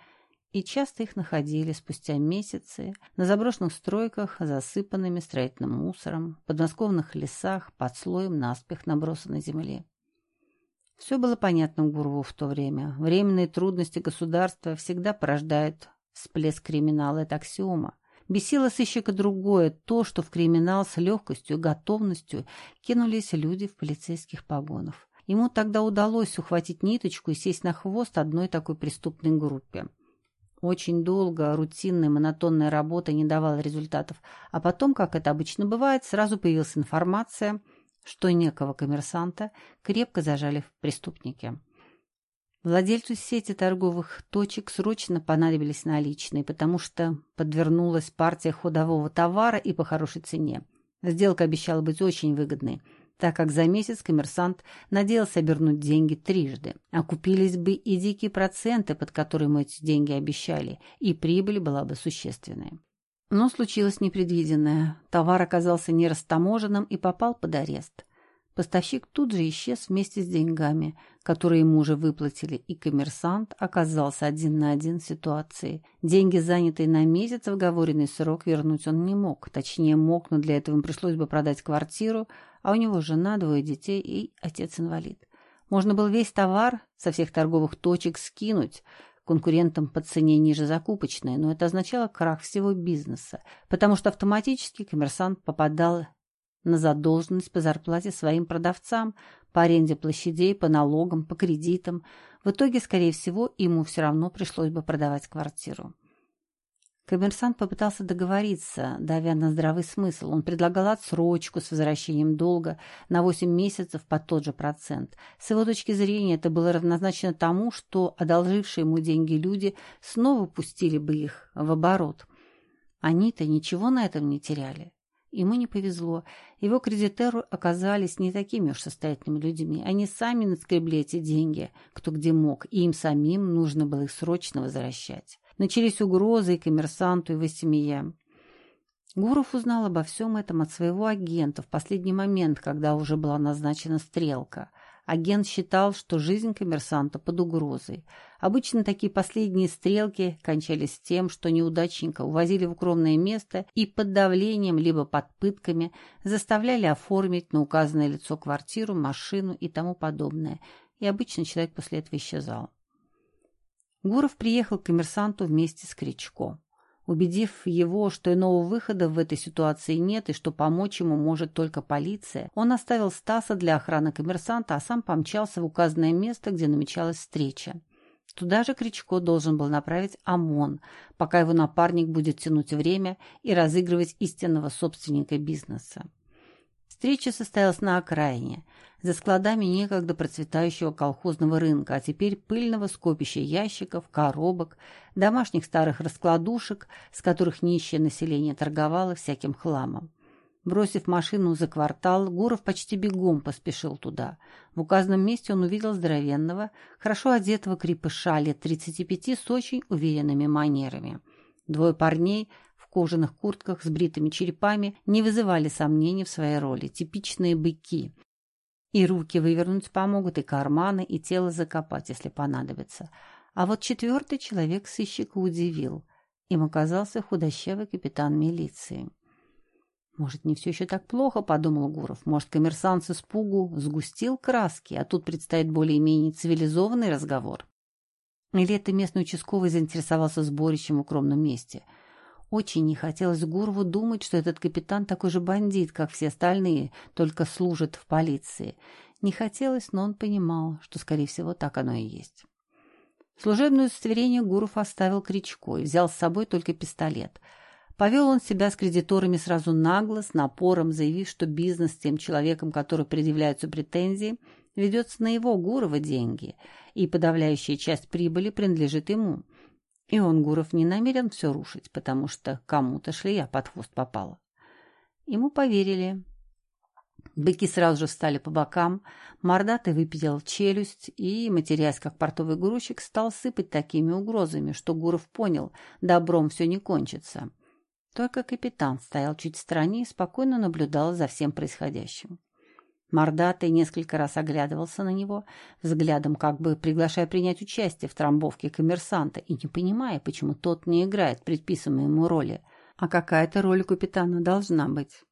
И часто их находили спустя месяцы на заброшенных стройках, засыпанными строительным мусором, подмосковных лесах, под слоем наспех набросанной земли. Все было понятно Гурву в то время. Временные трудности государства всегда порождают всплеск криминала, это аксиома. Бесило сыщика другое, то, что в криминал с легкостью и готовностью кинулись люди в полицейских погонах. Ему тогда удалось ухватить ниточку и сесть на хвост одной такой преступной группе. Очень долго рутинная монотонная работа не давала результатов, а потом, как это обычно бывает, сразу появилась информация, что некого коммерсанта крепко зажали в преступнике. Владельцу сети торговых точек срочно понадобились наличные, потому что подвернулась партия ходового товара и по хорошей цене. Сделка обещала быть очень выгодной, так как за месяц коммерсант надеялся обернуть деньги трижды. Окупились бы и дикие проценты, под которые ему эти деньги обещали, и прибыль была бы существенная. Но случилось непредвиденное. Товар оказался нерастаможенным и попал под арест. Поставщик тут же исчез вместе с деньгами, которые ему уже выплатили, и коммерсант оказался один на один в ситуации. Деньги, занятые на месяц в оговоренный срок, вернуть он не мог. Точнее, мог, но для этого ему пришлось бы продать квартиру, а у него жена, двое детей и отец-инвалид. Можно было весь товар со всех торговых точек скинуть, конкурентам по цене ниже закупочной, но это означало крах всего бизнеса, потому что автоматически коммерсант попадал на задолженность по зарплате своим продавцам, по аренде площадей, по налогам, по кредитам. В итоге, скорее всего, ему все равно пришлось бы продавать квартиру. Коммерсант попытался договориться, давя на здравый смысл. Он предлагал отсрочку с возвращением долга на 8 месяцев под тот же процент. С его точки зрения это было равнозначно тому, что одолжившие ему деньги люди снова пустили бы их в оборот. Они-то ничего на этом не теряли. Ему не повезло. Его кредиторы оказались не такими уж состоятельными людьми. Они сами наскребли эти деньги, кто где мог, и им самим нужно было их срочно возвращать. Начались угрозы и коммерсанту, и его семье. Гуров узнал обо всем этом от своего агента в последний момент, когда уже была назначена стрелка. Агент считал, что жизнь коммерсанта под угрозой. Обычно такие последние стрелки кончались тем, что неудачника увозили в укромное место и под давлением либо под пытками заставляли оформить на указанное лицо квартиру, машину и тому подобное. И обычно человек после этого исчезал. Гуров приехал к коммерсанту вместе с Кричко. Убедив его, что иного выхода в этой ситуации нет и что помочь ему может только полиция, он оставил Стаса для охраны коммерсанта, а сам помчался в указанное место, где намечалась встреча. Туда же Кричко должен был направить ОМОН, пока его напарник будет тянуть время и разыгрывать истинного собственника бизнеса. Встреча состоялась на окраине, за складами некогда процветающего колхозного рынка, а теперь пыльного скопища ящиков, коробок, домашних старых раскладушек, с которых нищее население торговало всяким хламом. Бросив машину за квартал, Гуров почти бегом поспешил туда. В указанном месте он увидел здоровенного, хорошо одетого крепыша лет 35 с очень уверенными манерами. Двое парней кожаных куртках с бритыми черепами не вызывали сомнений в своей роли. Типичные быки. И руки вывернуть помогут, и карманы, и тело закопать, если понадобится. А вот четвертый человек сыщика удивил. Им оказался худощавый капитан милиции. «Может, не все еще так плохо?» — подумал Гуров. «Может, коммерсант с испугу сгустил краски, а тут предстоит более-менее цивилизованный разговор?» Или это местный участковый заинтересовался сборищем в укромном месте — очень не хотелось Гурову думать, что этот капитан такой же бандит, как все остальные, только служит в полиции. Не хотелось, но он понимал, что, скорее всего, так оно и есть. Служебное удостоверение Гуров оставил Кричко и взял с собой только пистолет. Повел он себя с кредиторами сразу нагло, с напором, заявив, что бизнес с тем человеком, который предъявляются претензии, ведется на его, Гурова, деньги, и подавляющая часть прибыли принадлежит ему – и он, Гуров, не намерен все рушить, потому что кому-то шлея под хвост попала. Ему поверили. Быки сразу же встали по бокам, мордатый выпятил челюсть и, матерясь как портовый грузчик, стал сыпать такими угрозами, что Гуров понял, добром все не кончится. Только капитан стоял чуть в стороне и спокойно наблюдал за всем происходящим. Мордатый несколько раз оглядывался на него, взглядом как бы приглашая принять участие в трамбовке коммерсанта и не понимая, почему тот не играет предписанную ему роли. А какая-то роль капитана должна быть.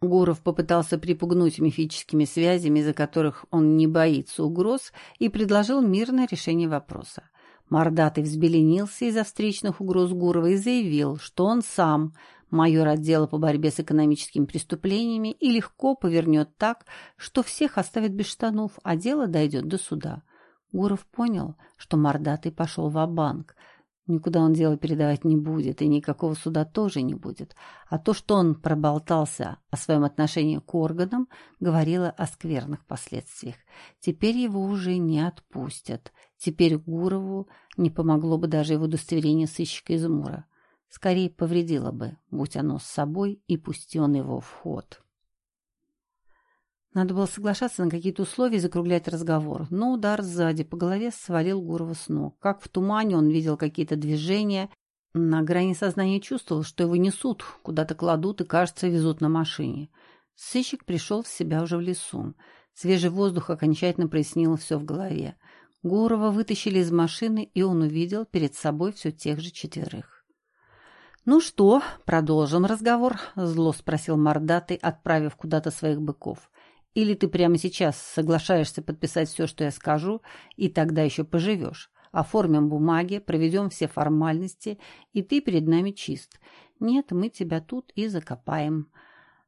Гуров попытался припугнуть мифическими связями, из-за которых он не боится угроз, и предложил мирное решение вопроса. Мордатый взбеленился из-за встречных угроз Гурова и заявил, что он сам майор отдела по борьбе с экономическими преступлениями и легко повернет так, что всех оставит без штанов, а дело дойдет до суда. Гуров понял, что мордатый пошел в банк Никуда он дело передавать не будет, и никакого суда тоже не будет. А то, что он проболтался о своем отношении к органам, говорило о скверных последствиях. Теперь его уже не отпустят. Теперь Гурову не помогло бы даже его удостоверение сыщика из Мура скорее повредило бы, будь оно с собой, и пусти он его в ход. Надо было соглашаться на какие-то условия и закруглять разговор, но удар сзади по голове свалил Гурова с ног. Как в тумане он видел какие-то движения, на грани сознания чувствовал, что его несут, куда-то кладут и, кажется, везут на машине. Сыщик пришел в себя уже в лесу. Свежий воздух окончательно прояснил все в голове. Гурова вытащили из машины, и он увидел перед собой все тех же четверых. «Ну что, продолжим разговор?» — зло спросил мордатый, отправив куда-то своих быков. «Или ты прямо сейчас соглашаешься подписать все, что я скажу, и тогда еще поживешь? Оформим бумаги, проведем все формальности, и ты перед нами чист. Нет, мы тебя тут и закопаем.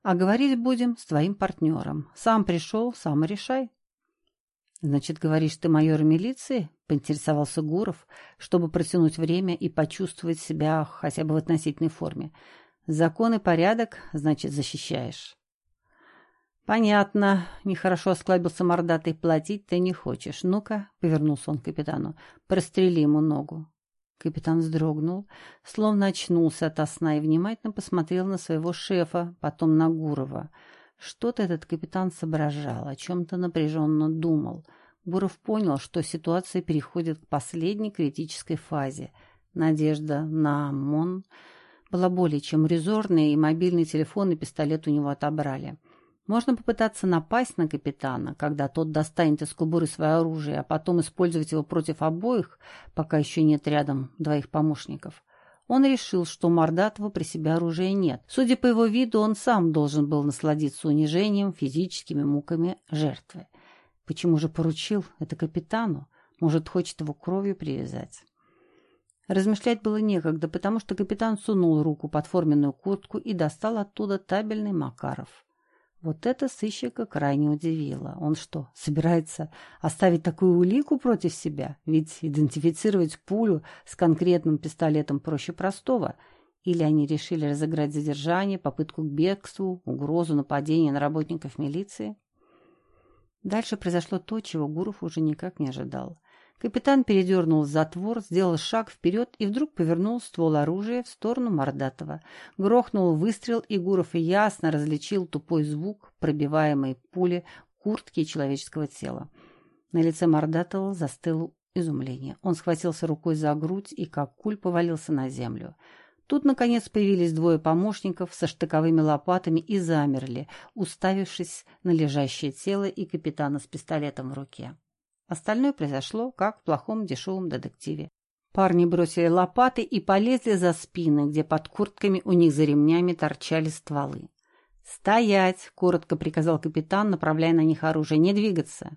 А говорить будем с твоим партнером. Сам пришел, сам решай». «Значит, говоришь, ты майор милиции?» Поинтересовался Гуров, чтобы протянуть время и почувствовать себя хотя бы в относительной форме. «Закон и порядок, значит, защищаешь». «Понятно», — нехорошо осклабился мордатый, — «платить ты не хочешь. Ну-ка», — повернулся он к капитану, — «прострели ему ногу». Капитан вздрогнул, словно очнулся ото сна и внимательно посмотрел на своего шефа, потом на Гурова. Что-то этот капитан соображал, о чем-то напряженно думал. Гуров понял, что ситуация переходит к последней критической фазе. Надежда на ОМОН была более чем резорной, и мобильный телефон и пистолет у него отобрали. Можно попытаться напасть на капитана, когда тот достанет из кобуры свое оружие, а потом использовать его против обоих, пока еще нет рядом двоих помощников. Он решил, что у Мордатова при себе оружия нет. Судя по его виду, он сам должен был насладиться унижением, физическими муками жертвы. Почему же поручил это капитану? Может, хочет его кровью привязать? Размышлять было некогда, потому что капитан сунул руку под форменную куртку и достал оттуда табельный Макаров. Вот это сыщика крайне удивило. Он что, собирается оставить такую улику против себя? Ведь идентифицировать пулю с конкретным пистолетом проще простого. Или они решили разыграть задержание, попытку к бегству, угрозу нападения на работников милиции? Дальше произошло то, чего Гуров уже никак не ожидал. Капитан передернул затвор, сделал шаг вперед и вдруг повернул ствол оружия в сторону Мордатова. Грохнул выстрел, и Гуров ясно различил тупой звук, пробиваемой пули куртки человеческого тела. На лице Мордатова застыло изумление. Он схватился рукой за грудь и, как куль, повалился на землю. Тут, наконец, появились двое помощников со штыковыми лопатами и замерли, уставившись на лежащее тело и капитана с пистолетом в руке. Остальное произошло, как в плохом дешевом детективе. Парни бросили лопаты и полезли за спины, где под куртками у них за ремнями торчали стволы. «Стоять!» — коротко приказал капитан, направляя на них оружие. «Не двигаться!»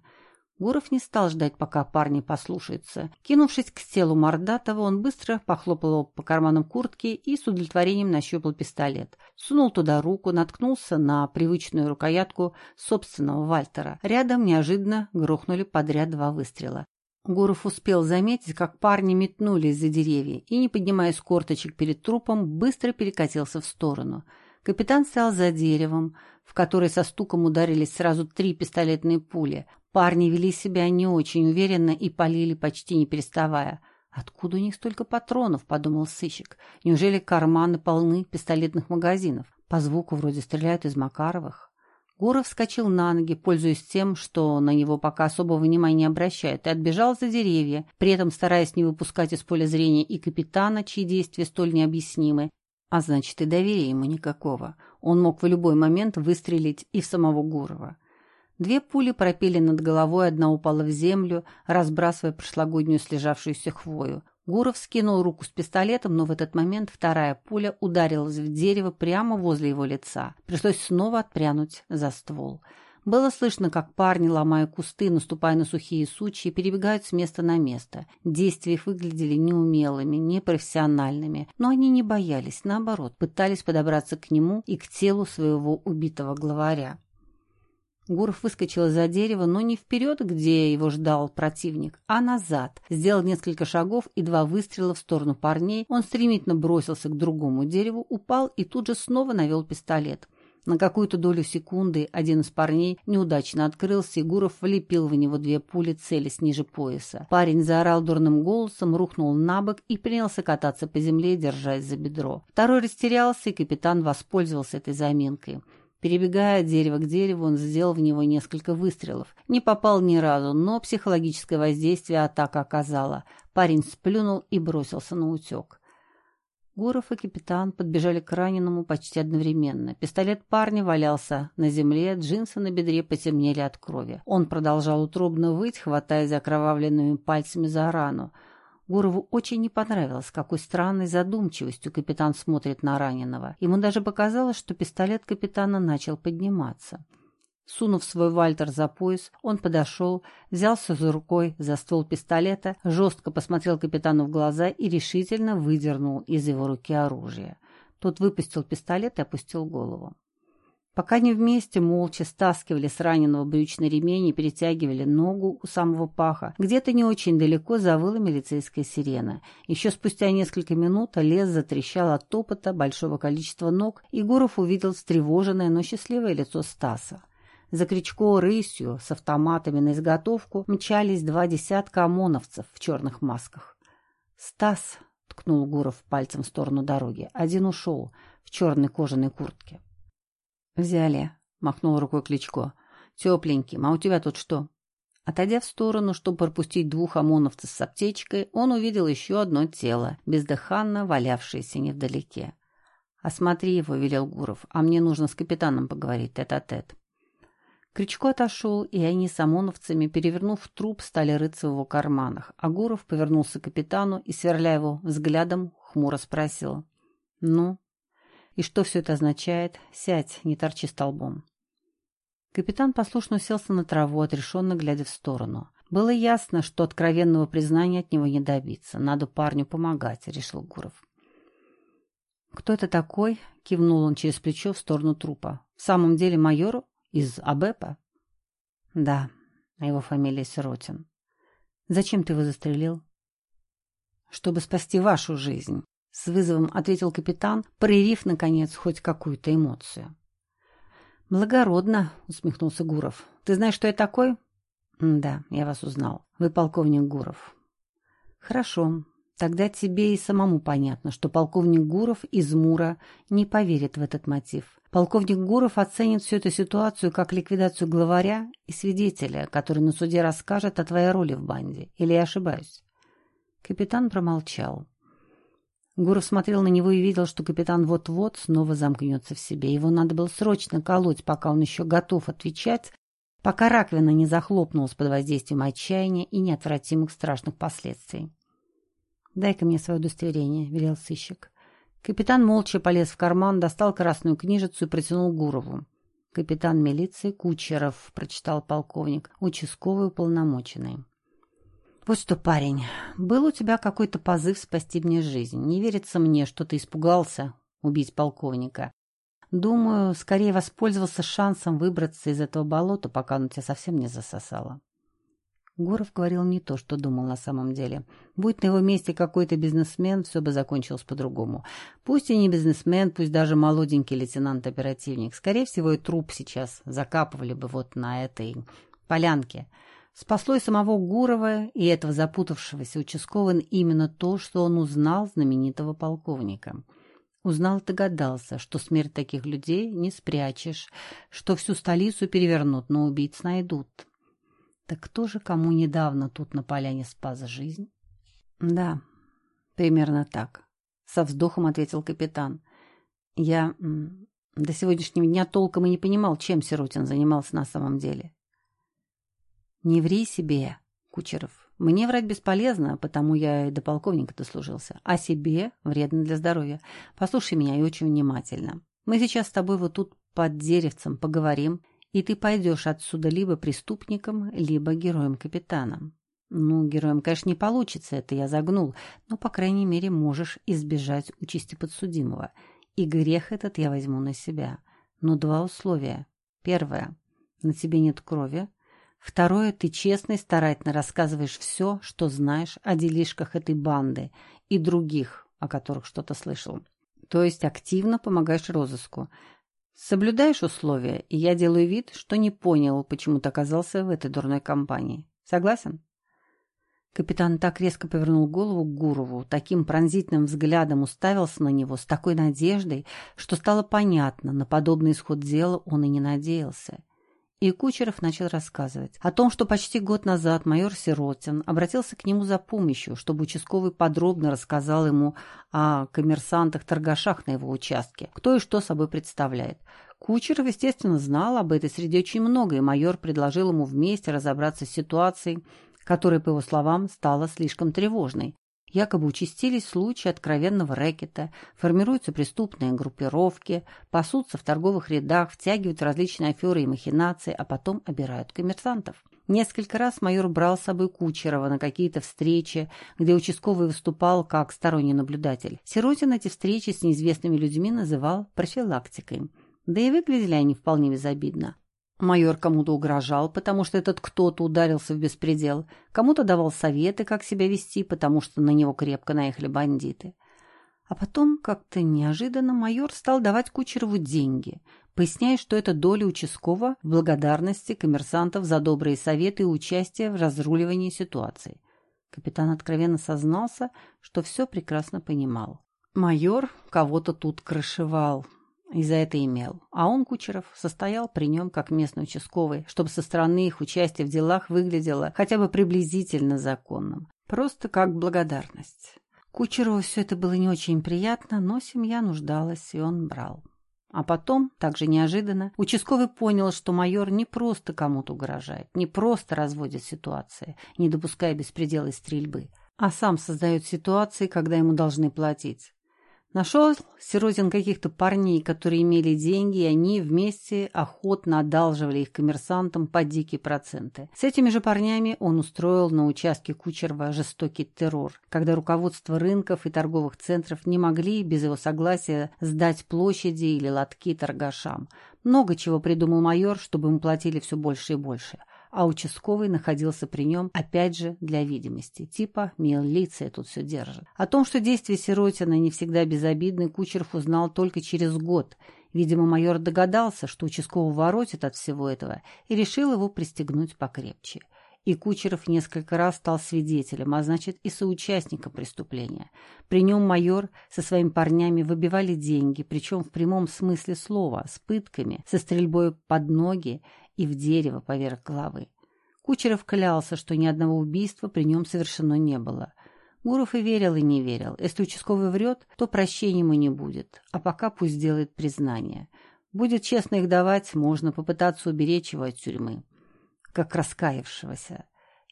Гуров не стал ждать, пока парни послушаются. Кинувшись к телу Мордатова, он быстро похлопал его по карманам куртки и с удовлетворением нащупал пистолет. Сунул туда руку, наткнулся на привычную рукоятку собственного Вальтера. Рядом неожиданно грохнули подряд два выстрела. Гуров успел заметить, как парни метнулись за деревья и, не поднимая с корточек перед трупом, быстро перекатился в сторону. Капитан стоял за деревом, в который со стуком ударились сразу три пистолетные пули. Парни вели себя не очень уверенно и полили почти не переставая. «Откуда у них столько патронов?» — подумал сыщик. «Неужели карманы полны пистолетных магазинов? По звуку вроде стреляют из Макаровых». Гуров вскочил на ноги, пользуясь тем, что на него пока особого внимания не обращают, и отбежал за деревья, при этом стараясь не выпускать из поля зрения и капитана, чьи действия столь необъяснимы, а значит и доверия ему никакого. Он мог в любой момент выстрелить и в самого Гурова. Две пули пропели над головой, одна упала в землю, разбрасывая прошлогоднюю слежавшуюся хвою. Гуров скинул руку с пистолетом, но в этот момент вторая пуля ударилась в дерево прямо возле его лица. Пришлось снова отпрянуть за ствол. Было слышно, как парни, ломая кусты, наступая на сухие сучья, перебегают с места на место. Действия их выглядели неумелыми, непрофессиональными, но они не боялись, наоборот, пытались подобраться к нему и к телу своего убитого главаря. Гуров выскочил из-за дерева, но не вперед, где его ждал противник, а назад. Сделал несколько шагов и два выстрела в сторону парней. Он стремительно бросился к другому дереву, упал и тут же снова навел пистолет. На какую-то долю секунды один из парней неудачно открылся, и Гуров влепил в него две пули, целясь ниже пояса. Парень заорал дурным голосом, рухнул на бок и принялся кататься по земле, держась за бедро. Второй растерялся, и капитан воспользовался этой заминкой. Перебегая от дерева к дереву, он сделал в него несколько выстрелов. Не попал ни разу, но психологическое воздействие атака оказала. Парень сплюнул и бросился на утек. Гуров и капитан подбежали к раненому почти одновременно. Пистолет парня валялся на земле, джинсы на бедре потемнели от крови. Он продолжал утробно выть, хватая за окровавленными пальцами за рану. Гурову очень не понравилось, какой странной задумчивостью капитан смотрит на раненого. Ему даже показалось, что пистолет капитана начал подниматься. Сунув свой вальтер за пояс, он подошел, взялся за рукой за ствол пистолета, жестко посмотрел капитану в глаза и решительно выдернул из его руки оружие. Тот выпустил пистолет и опустил голову. Пока не вместе молча стаскивали с раненого брючный ремень и перетягивали ногу у самого паха, где-то не очень далеко завыла милицейская сирена. Еще спустя несколько минут лес затрещал от топота большого количества ног, и Гуров увидел встревоженное, но счастливое лицо Стаса. За Кричко рысью с автоматами на изготовку мчались два десятка ОМОНовцев в черных масках. «Стас!» — ткнул Гуров пальцем в сторону дороги. «Один ушел в черной кожаной куртке». «Взяли», — махнул рукой Кличко. «Тепленьким. А у тебя тут что?» Отойдя в сторону, чтобы пропустить двух ОМОНовцев с аптечкой, он увидел еще одно тело, бездыханно валявшееся невдалеке. «Осмотри его», — велел Гуров, — «а мне нужно с капитаном поговорить тет-а-тет». -тет. Крючко отошел, и они с ОМОНовцами, перевернув труп, стали рыться в его карманах, а Гуров повернулся к капитану и, сверля его взглядом, хмуро спросил. «Ну, и что все это означает? Сядь, не торчи столбом. Капитан послушно уселся на траву, отрешенно глядя в сторону. Было ясно, что откровенного признания от него не добиться. Надо парню помогать, решил Гуров. «Кто это такой?» — кивнул он через плечо в сторону трупа. «В самом деле майор из АБЭПа?» «Да, а его фамилия Сиротин. Зачем ты его застрелил?» «Чтобы спасти вашу жизнь», с вызовом ответил капитан, проявив, наконец, хоть какую-то эмоцию. «Благородно», — усмехнулся Гуров. «Ты знаешь, что я такой?» «Да, я вас узнал. Вы полковник Гуров». «Хорошо. Тогда тебе и самому понятно, что полковник Гуров из Мура не поверит в этот мотив. Полковник Гуров оценит всю эту ситуацию как ликвидацию главаря и свидетеля, который на суде расскажет о твоей роли в банде. Или я ошибаюсь?» Капитан промолчал. Гуров смотрел на него и видел, что капитан вот-вот снова замкнется в себе. Его надо было срочно колоть, пока он еще готов отвечать, пока раковина не захлопнулась под воздействием отчаяния и неотвратимых страшных последствий. «Дай-ка мне свое удостоверение», — велел сыщик. Капитан молча полез в карман, достал красную книжицу и протянул Гурову. «Капитан милиции Кучеров», — прочитал полковник, участковый уполномоченный. «Вот что, парень, был у тебя какой-то позыв спасти мне жизнь. Не верится мне, что ты испугался убить полковника. Думаю, скорее воспользовался шансом выбраться из этого болота, пока оно тебя совсем не засосало». Гуров говорил не то, что думал на самом деле. Будь на его месте какой-то бизнесмен, все бы закончилось по-другому. Пусть и не бизнесмен, пусть даже молоденький лейтенант-оперативник. Скорее всего, и труп сейчас закапывали бы вот на этой полянке. Спасло и самого Гурова, и этого запутавшегося участковым именно то, что он узнал знаменитого полковника. Узнал и догадался, что смерть таких людей не спрячешь, что всю столицу перевернут, но убийц найдут. Так кто же кому недавно тут на поляне спас жизнь? Да, примерно так. Со вздохом ответил капитан. Я до сегодняшнего дня толком и не понимал, чем Сиротин занимался на самом деле. «Не ври себе, Кучеров. Мне врать бесполезно, потому я и до полковника дослужился. А себе вредно для здоровья. Послушай меня и очень внимательно. Мы сейчас с тобой вот тут под деревцем поговорим, и ты пойдешь отсюда либо преступником, либо героем-капитаном. Ну, героем, конечно, не получится, это я загнул, но, по крайней мере, можешь избежать участи подсудимого. И грех этот я возьму на себя. Но два условия. Первое. На тебе нет крови, Второе, ты честно и старательно рассказываешь все, что знаешь о делишках этой банды и других, о которых что-то слышал. То есть активно помогаешь розыску. Соблюдаешь условия, и я делаю вид, что не понял, почему ты оказался в этой дурной компании. Согласен? Капитан так резко повернул голову к Гурову, таким пронзительным взглядом уставился на него с такой надеждой, что стало понятно, на подобный исход дела он и не надеялся. И Кучеров начал рассказывать о том, что почти год назад майор Сиротин обратился к нему за помощью, чтобы участковый подробно рассказал ему о коммерсантах-торгашах на его участке, кто и что собой представляет. Кучеров, естественно, знал об этой среде очень много, и майор предложил ему вместе разобраться с ситуацией, которая, по его словам, стала слишком тревожной. Якобы участились случаи откровенного рэкета, формируются преступные группировки, пасутся в торговых рядах, втягивают различные аферы и махинации, а потом обирают коммерсантов. Несколько раз майор брал с собой Кучерова на какие-то встречи, где участковый выступал как сторонний наблюдатель. Сиротин эти встречи с неизвестными людьми называл профилактикой. Да и выглядели они вполне безобидно. Майор кому-то угрожал, потому что этот кто-то ударился в беспредел, кому-то давал советы, как себя вести, потому что на него крепко наехали бандиты. А потом, как-то неожиданно, майор стал давать Кучерову деньги, поясняя, что это доля участкового в благодарности коммерсантов за добрые советы и участие в разруливании ситуации. Капитан откровенно сознался, что все прекрасно понимал. Майор кого-то тут крышевал, и за это имел. А он, Кучеров, состоял при нем как местный участковый, чтобы со стороны их участия в делах выглядело хотя бы приблизительно законным. Просто как благодарность. Кучерову все это было не очень приятно, но семья нуждалась, и он брал. А потом, также неожиданно, участковый понял, что майор не просто кому-то угрожает, не просто разводит ситуации, не допуская беспредела и стрельбы, а сам создает ситуации, когда ему должны платить. Нашел Сиротин каких-то парней, которые имели деньги, и они вместе охотно одалживали их коммерсантам по дикие проценты. С этими же парнями он устроил на участке Кучерова жестокий террор, когда руководство рынков и торговых центров не могли без его согласия сдать площади или лотки торгашам. Много чего придумал майор, чтобы ему платили все больше и больше – а участковый находился при нем, опять же, для видимости. Типа милиция тут все держит. О том, что действия Сиротина не всегда безобидны, Кучеров узнал только через год. Видимо, майор догадался, что участковый воротит от всего этого, и решил его пристегнуть покрепче. И Кучеров несколько раз стал свидетелем, а значит и соучастником преступления. При нем майор со своими парнями выбивали деньги, причем в прямом смысле слова, с пытками, со стрельбой под ноги и в дерево поверх головы. Кучеров клялся, что ни одного убийства при нем совершено не было. Гуров и верил, и не верил. Если участковый врет, то прощения ему не будет, а пока пусть делает признание. Будет честно их давать, можно попытаться уберечь его от тюрьмы. Как раскаявшегося.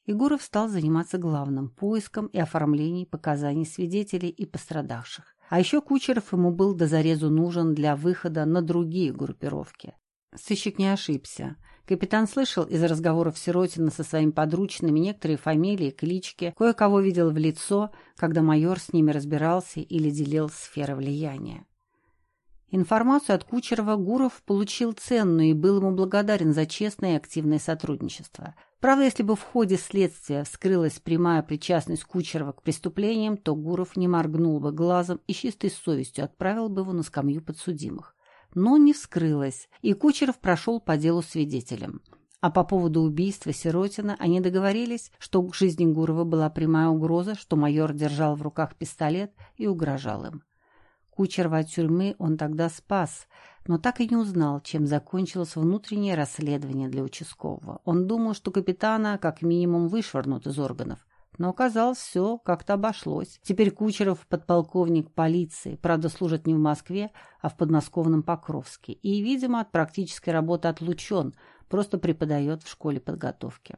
И Гуров стал заниматься главным – поиском и оформлением показаний свидетелей и пострадавших. А еще Кучеров ему был до зарезу нужен для выхода на другие группировки. Сыщик не ошибся. Капитан слышал из разговоров Сиротина со своими подручными некоторые фамилии, клички, кое-кого видел в лицо, когда майор с ними разбирался или делил сферы влияния. Информацию от Кучерова Гуров получил ценную и был ему благодарен за честное и активное сотрудничество. Правда, если бы в ходе следствия вскрылась прямая причастность Кучерова к преступлениям, то Гуров не моргнул бы глазом и чистой совестью отправил бы его на скамью подсудимых но не вскрылось, и Кучеров прошел по делу свидетелем. А по поводу убийства Сиротина они договорились, что к жизни Гурова была прямая угроза, что майор держал в руках пистолет и угрожал им. Кучерова от тюрьмы он тогда спас, но так и не узнал, чем закончилось внутреннее расследование для участкового. Он думал, что капитана как минимум вышвырнут из органов, но оказалось, все как-то обошлось. Теперь Кучеров подполковник полиции, правда, служит не в Москве, а в подмосковном Покровске. И, видимо, от практической работы отлучен, просто преподает в школе подготовки.